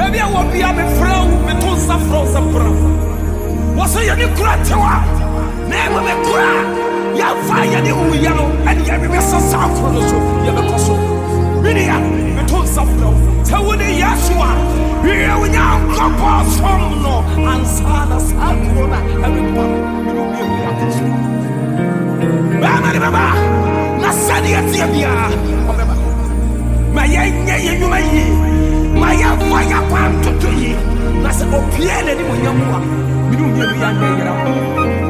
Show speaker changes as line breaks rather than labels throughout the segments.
what's a wɔ bia mefrɛ wo meto nsa frɛ sɛ brɛ wɔ so yɛne kura tewa na ɛma mekura yɛmfa yɛne wuyɛ no ɛne yɛme mɛsesa koro no so yɛbɛkɔ so menea meto nsa frɛ wo sɛ wo ne yɛso a wiɛ wo nyankopɔ som no ansa na saa koro no ɛmeba bɛma ne bɛba na sɛdeɛ teɛ biara ɔbɛba ma yɛnyɛ yɛ nnwuma yie ma yɛmfa yɛkɔ antoto yie na sɛ opiaa n'anim onyam a mene mmienu yɛ anɛ yera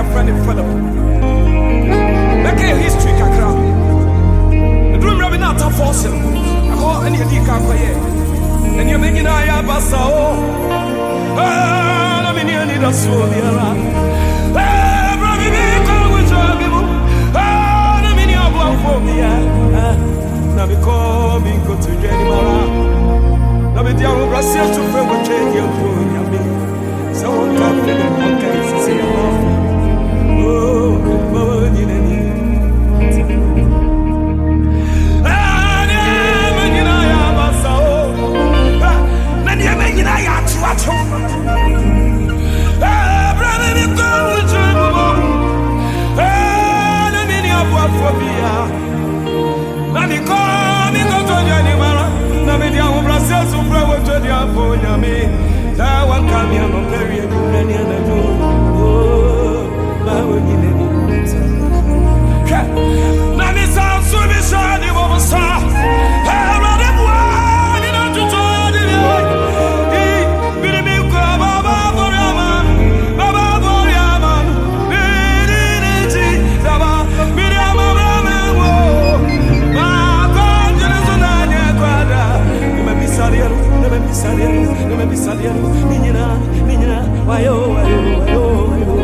I friend Philip. Make a history kakra. Drum rabi na ta force. Ako ani adi ka koye. Ani amenyi na ya basa o. Ah, na mini ani da so biara. Ah, ayo ayo ayo ayo.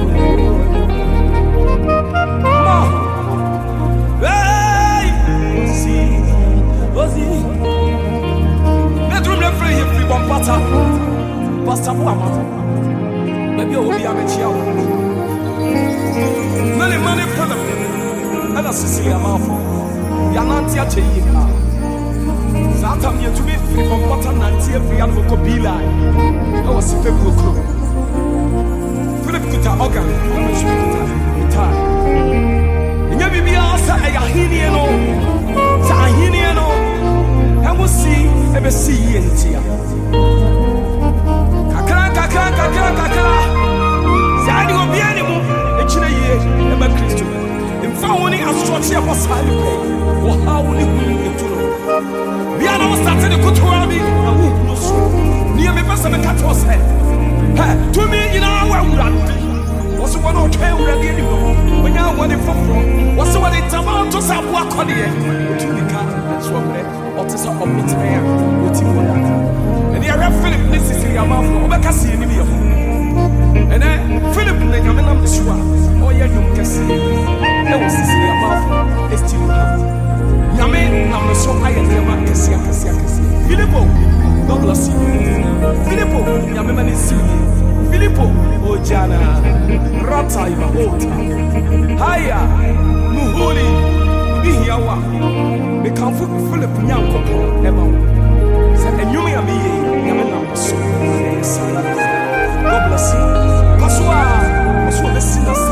Mo hey si ozi bedroom le frɛ yɛ firi bɔ mpata pasta bo ama baabi a obi abɛkyia wo na ne ma ne pɛlɛm ɛna sisiri amaafo yɛanante akyɛ yie paa saa tam firi bɔ mpata nante afiri philip kuta organ guitar ɛnyɛ biribiara sɛ ɛyɛ ahenneɛ no sɛ ahenneɛ no ɛho si ɛbɛsi yie ntia kakra kakra kakra kakra. Saa de obia ne mu. Ɛkyerɛ yie ɛma kristo. Mfa wo ne asorɔkye ɛbɔ saa nipa yi wɔhaw ne hu ɛtu no. Bia na wo sate ne kotoa bi na so. Neɛ mepɛ sɛ meka wo sɛ tumi nyinaa wɔ awurade wɔ so wɔne ɔtwɛn awurade anim no ɔnya wɔne foforɔ wɔ se wɔde ntama to sɛ aboa kɔdeɛ ɔtumi ka nso ɔbrɛ ɔte sɛ ɔbotene a ɔtim wɔ daka ɛne ɛhwɛ philip ne sisiri amanfoɔ wobɛka se anim yɛ ho ɛnɛ philip na nyame nam ne so a ɔyɛ nnwom kɛseɛ ɛwɔ sisiri amanfoɔ ɛsti wɔ ha nyame nam ne so ayɛ nneɛma akɛseɛ akɛseɛ akɛseɛ filipo god bless you ma ne siw yie ojana. Rata ibahota haya nuhuli bihia wa mekamfo philip nyankopɔn ɛma wo sɛ ɛnwom a meyɛ yi, nyame nam ne so ɛyɛ saa god bless you kɔ so a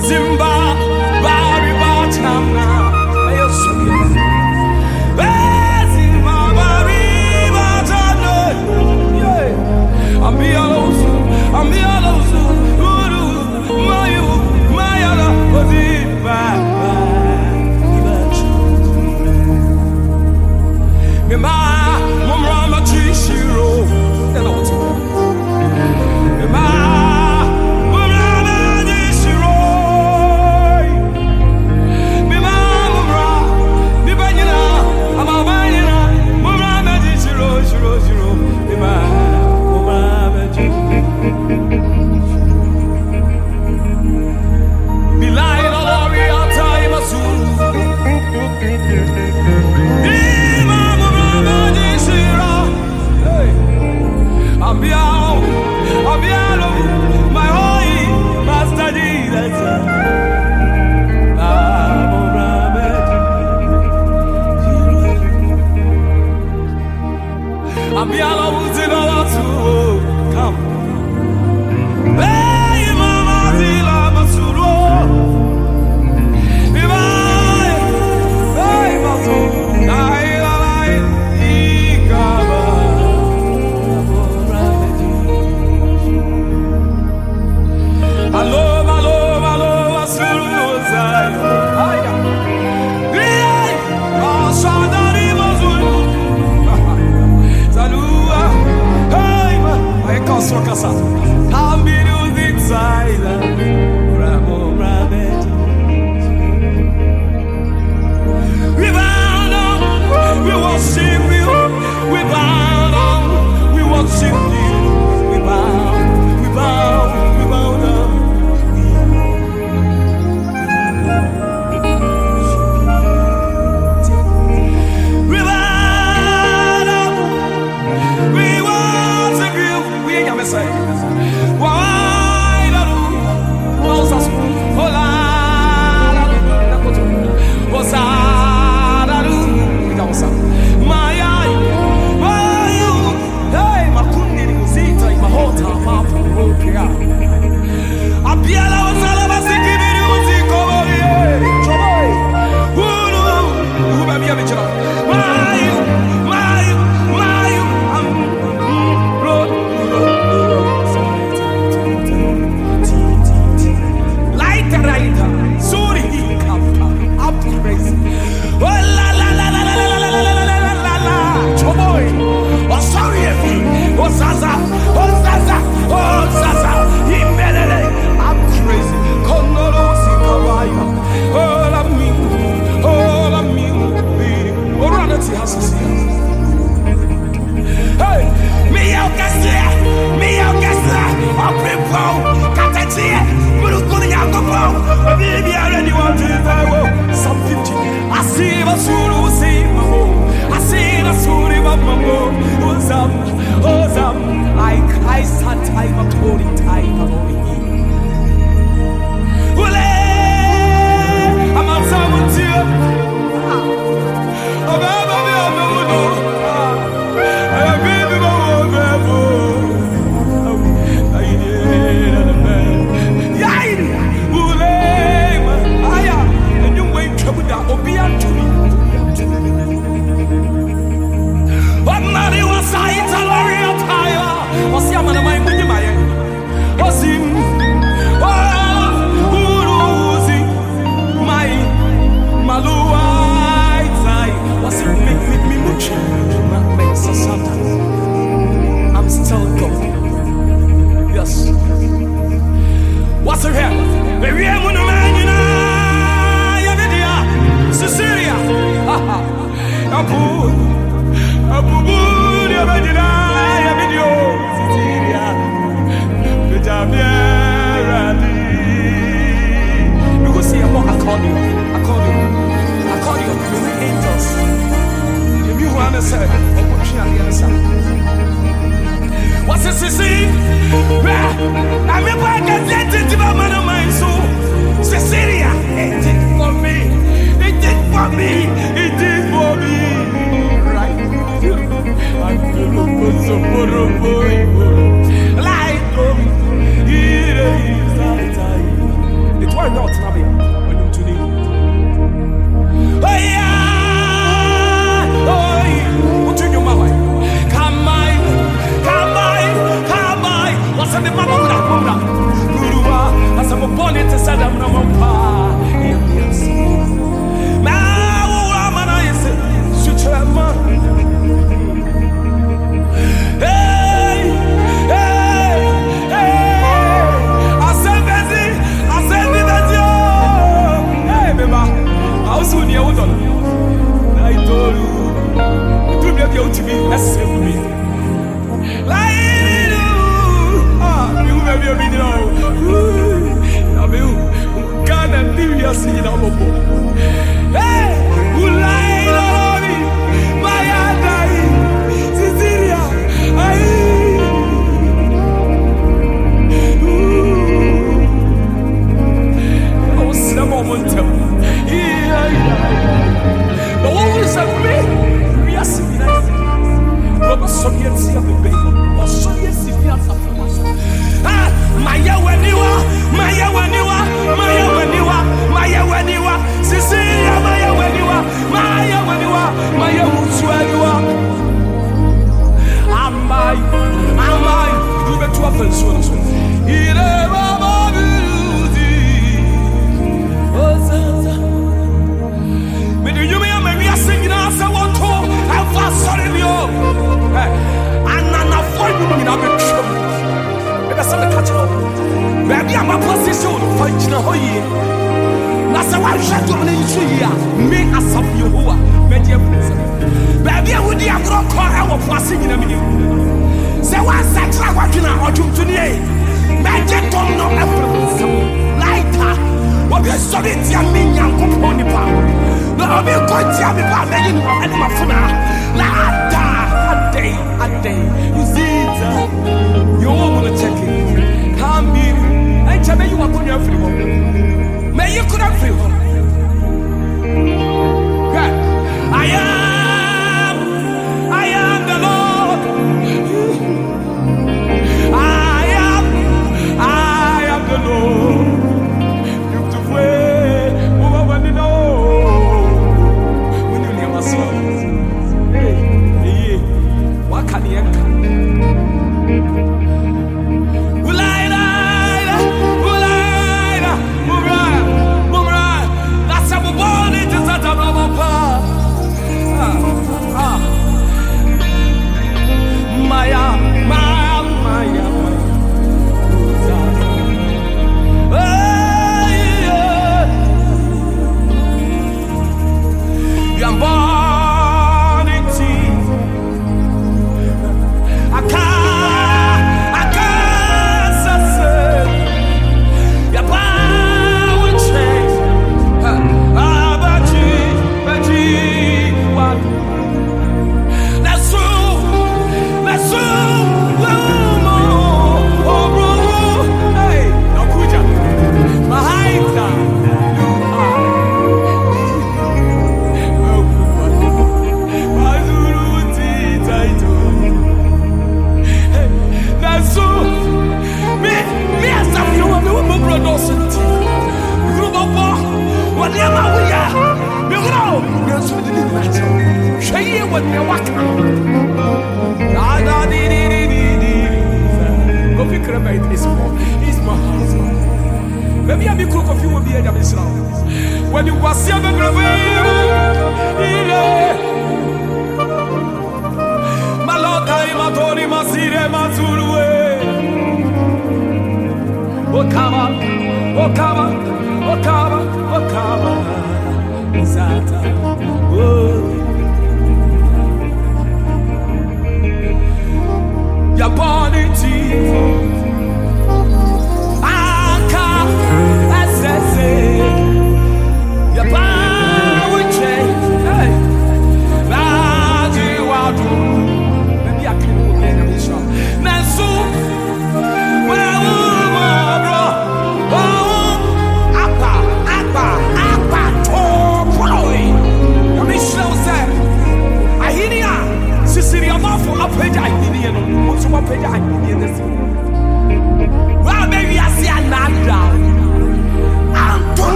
Zimbabwe. łzy bałacu. Come.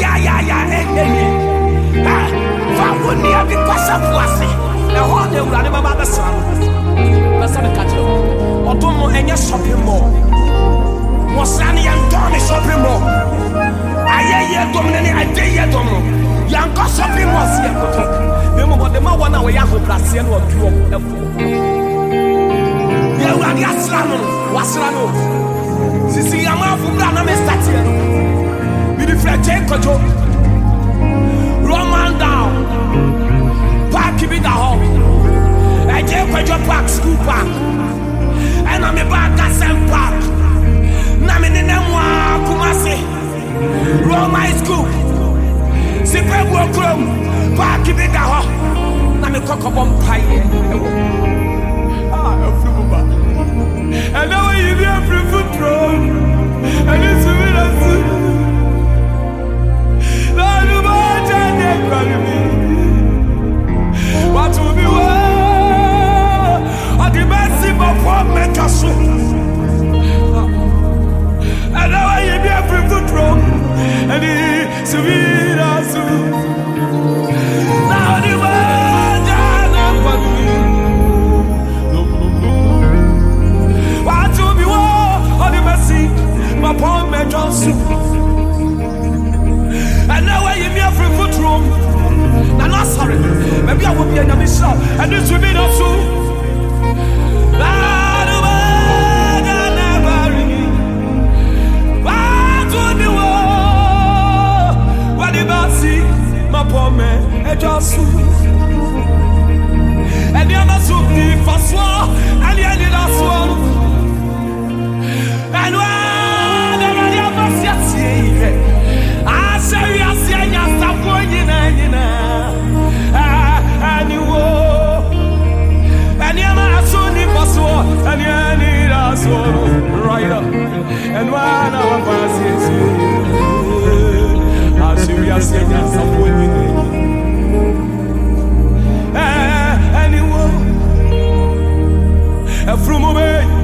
Ya fa wo nnua bi kɔsɛ po ase ɛhɔ na awurade bɛba bɛsra no bɛsɛ meka kyerɛ wo ɔdom mo ɛnyɛ shopping mo. wɔsra ne yɛntɔn ne shopping mall ayɛyɛ dɔm no ne agyɛyɛ dɔm no yɛnkɔ shopping mo se yɛnkɔtɔ na mmom ɔde ma wɔn a wɔyɛ ahobraseɛ no ɔdu wɔ ɛpo ne asra no no wasra no sisi yamafo bra na me mɛsateɛ no I'm kɔtɔ roman down. Paaki bi da hɔ ɛkyɛn kɔtɔ park school park. Ɛna mi ba kasɛn park. Na mi nenɛ mu aa roman school. Sipɛgu okurom paaki bi da hɔ na mi kɔkɔbɔ mpa yɛ ɛwɔ aa ɛfiri mu ba ɛna wɔyi ni ɛfiri mu turo ɛni. What to be well? At the mercy of one make us sweat. From away.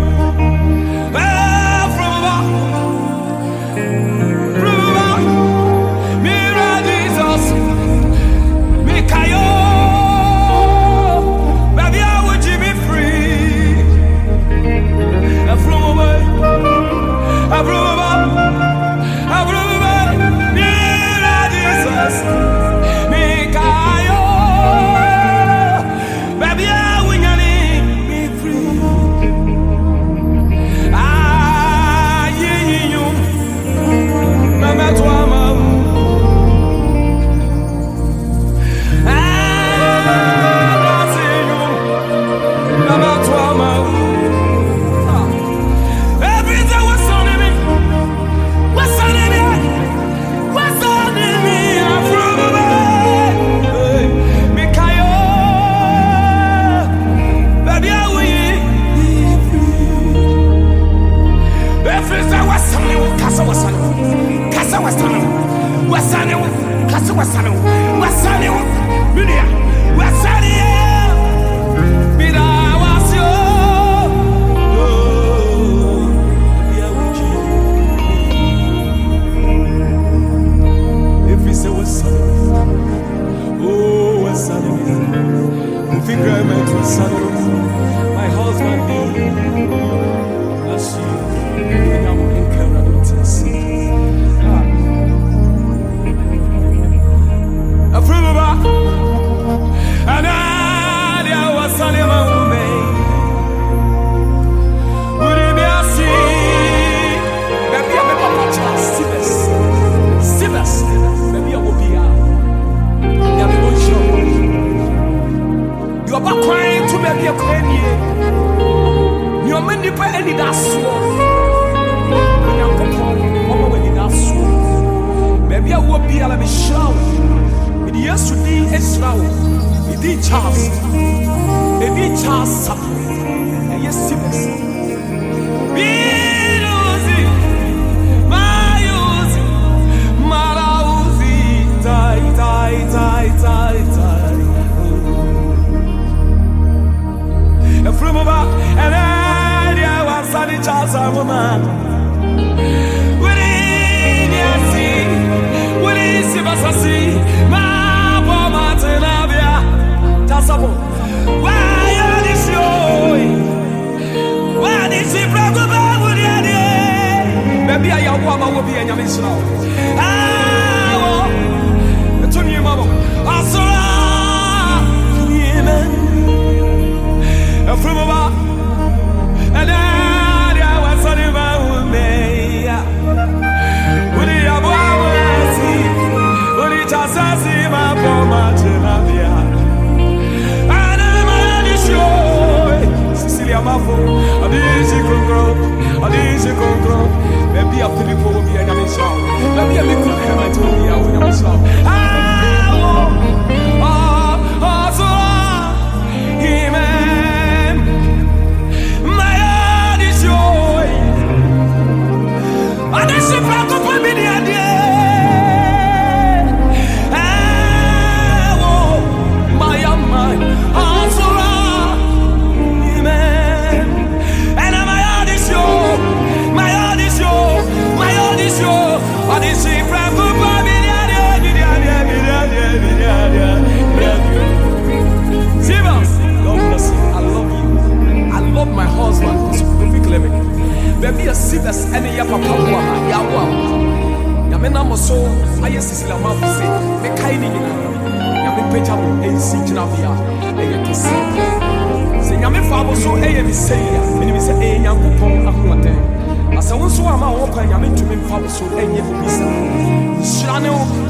Adisi Franco for Baby, a Sivas, any ya papa, ya wow. Yame na mo so ayɛ sisila ma fo se mekae ne nyinaa nyame pagya mo ɛnsi gyina bea ɛyɛ kɛse sɛ nyame fa bo so ɛyɛ me sɛi a menim sɛ ɛyɛ nyankopɔn ahoɔden na sɛ wo nso ama wɔwɔ kwan nyame ntumi mfa wo so ɛnyɛ obi sa nhyira ne wo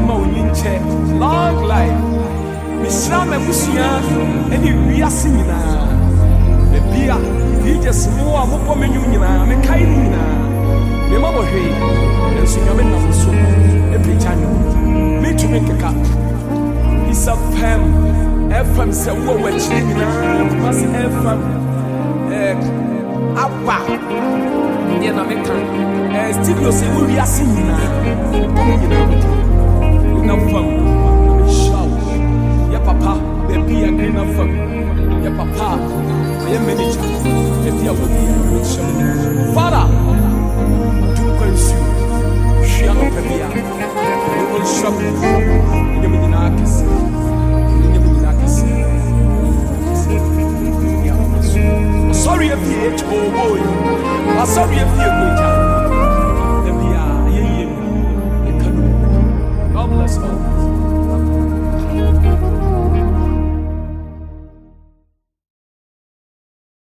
nyame ma wo nyinkyɛ long life. Mehyira m'abusua ɛne wiase nyinaa baabi a diyes mo a mobɔ me nwom nyinaa mekae ne nyinaa mema bɔ hwee nanso nyame nam so ɛpagya ne metumi nkeka. Isa fam fm sɛ wo a wɔakyire nyinaa kuma se fm eh, aba. Deɛ na meka. Eh, studio sɛ wo wiase nyinaa nyinaa fam na mehyira wo yɛ papa baabi a grina fam yɛ papa ɔyɛ manager. Baabi a wɔbi mehyɛ mo fada adomkwa nsuo hwia nɔpɛ bia ne ɔnhyira mo ɛnyɛ mo nyinaa kɛse ɛnyɛ mo nyinaa kɛse ate oh boy. I sorry if you go let's go.